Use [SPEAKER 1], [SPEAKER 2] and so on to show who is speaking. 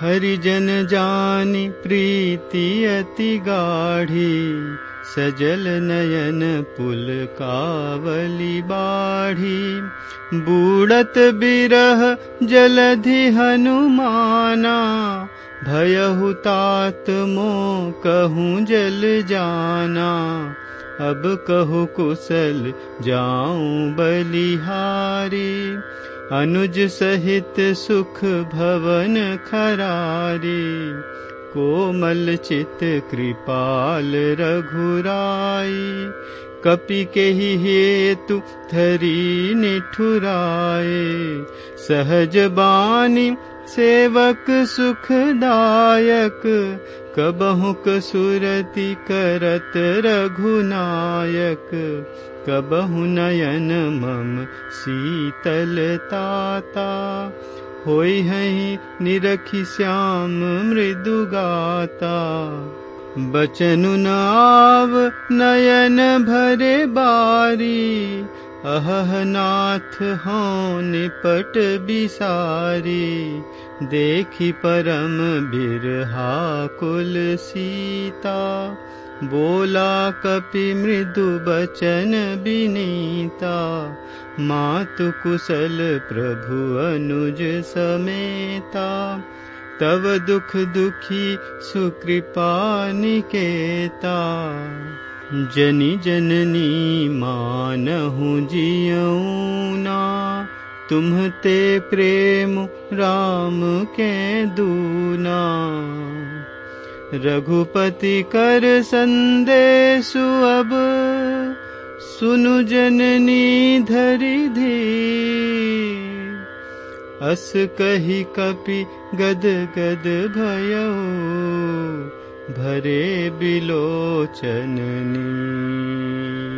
[SPEAKER 1] हरिजन जानि प्रीति अति गाढ़ी सजल नयन पुल कावली बाढ़ी। बूढ़त बिरह जलधि हनुमाना भयहु तात मो कहूँ जल जाना। अब कहु कुशल जाऊं बलिहारी अनुज सहित सुख भवन खरारी कोमल चित कृपाल रघुराई। कपि के ही हेतु थरी निठुराए सहज बानी सेवक सुखदायक कबहु कसुरति करत रघुनायक कबहु नयन मम शीतलताता। होई हई निरखि श्याम मृदुगाता। बचनु नाव नयन भरे बारी अहनाथ हो निपट बिसारी देखि परम बिरहा कुल सीता। बोला कपि मृदु बचन बिनीता मातु कुशल प्रभु अनुज समेता। तव दुख दुखी सुकृपा निकेता जनि जननी मानहु जियौना तुम्हते प्रेम राम के दूना। रघुपति कर संदेशु अब सुनु जननी धरि धी अस कही कपि गद गद भयो भरे बिलोचन नीर